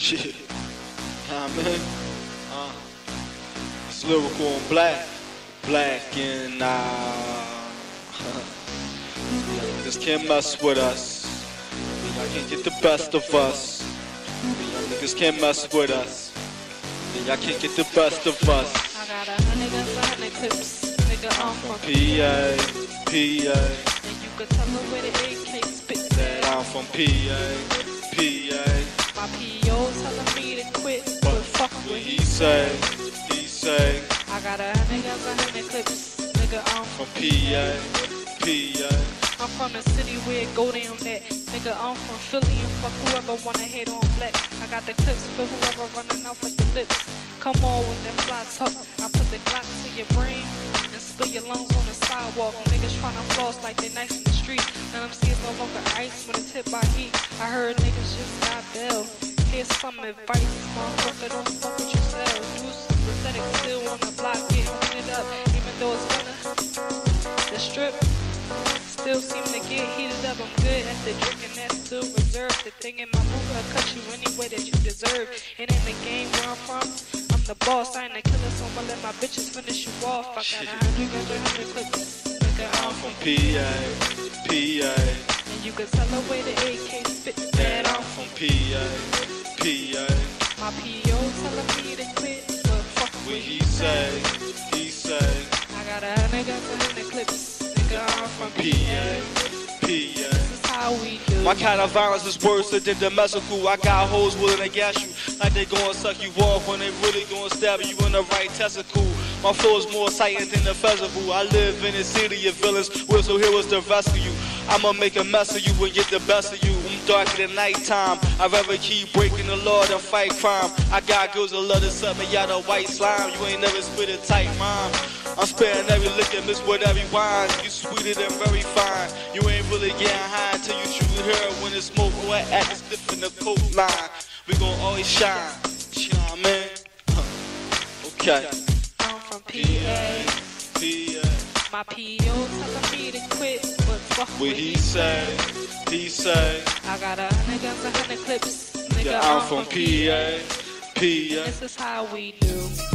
Shit. Nah, man. Uh, it's lyrical and black. Black and uh. Niggas can't mess with us. Y'all can't get the best of us. Niggas can't mess with us. Y'all can't get the best of us. I got a hundred guns, a hundred clips. Nigga, I'm from PA, PA. And you could tell her where the AK spit That. I'm from PA. Say, he say. I got a hundred guns, a hundred clips. Nigga, I'm From PA, PA. I'm from the city where it go down that. Nigga, I'm from Philly and fuck whoever wanna hate on black. I got the clips for whoever running off with the lips. Come on with them fly talk. I put the Glock to your brain and spill your lungs on the sidewalk. Niggas tryna floss like they nice in the street. And I'm seeing no longer ice when it's hit by heat. I heard niggas just got bail. Here's some advice, motherfucker, don't fuck Use pathetic still on the block, getting cleaned up, even though it's winter. The strip still seem to get heated up. I'm good at the drinking, that's still reserved. The thing in my move, I cut you any way that you deserve. And in the game where I'm from, I'm the boss. I ain't the killer, so I'ma let my bitches finish you off. I got a hundred, clips. I'm from PA, PA. and you can tell the way the AK spit That I'm from PA, PA. My PO telling me to quit, but fuck What he say, he say. I got a hundred guns, a hundred clips. Nigga, I'm from PA, PA. This is how we do. My kind of violence is worse than domestical. I got hoes willing to gas you like they gonna suck you off when they really gonna stab you in the right testicle. My flow is more exciting than the festival. I live in a city of villains, whistle heroes to rescue you. I'ma make a mess of you and get the best of you. Darker than nighttime. I'd rather keep breaking the law than fight crime. I got girls that love to suck me out of white slime. You ain't never spit a tight rhyme. I'm sparing every lick and miss with every wine. You sweeter than very fine. You ain't really getting high until you truly chew when and smoke wet act is different the coke line. We gon' always shine. You know what I mean? Huh. Okay. I'm from PA. PA. My PO telling me to quit, but fuck What he say, he say. I got a hundred guns, a hundred clips. Nigga, Yeah, I'm from PA. PA. This is how we do.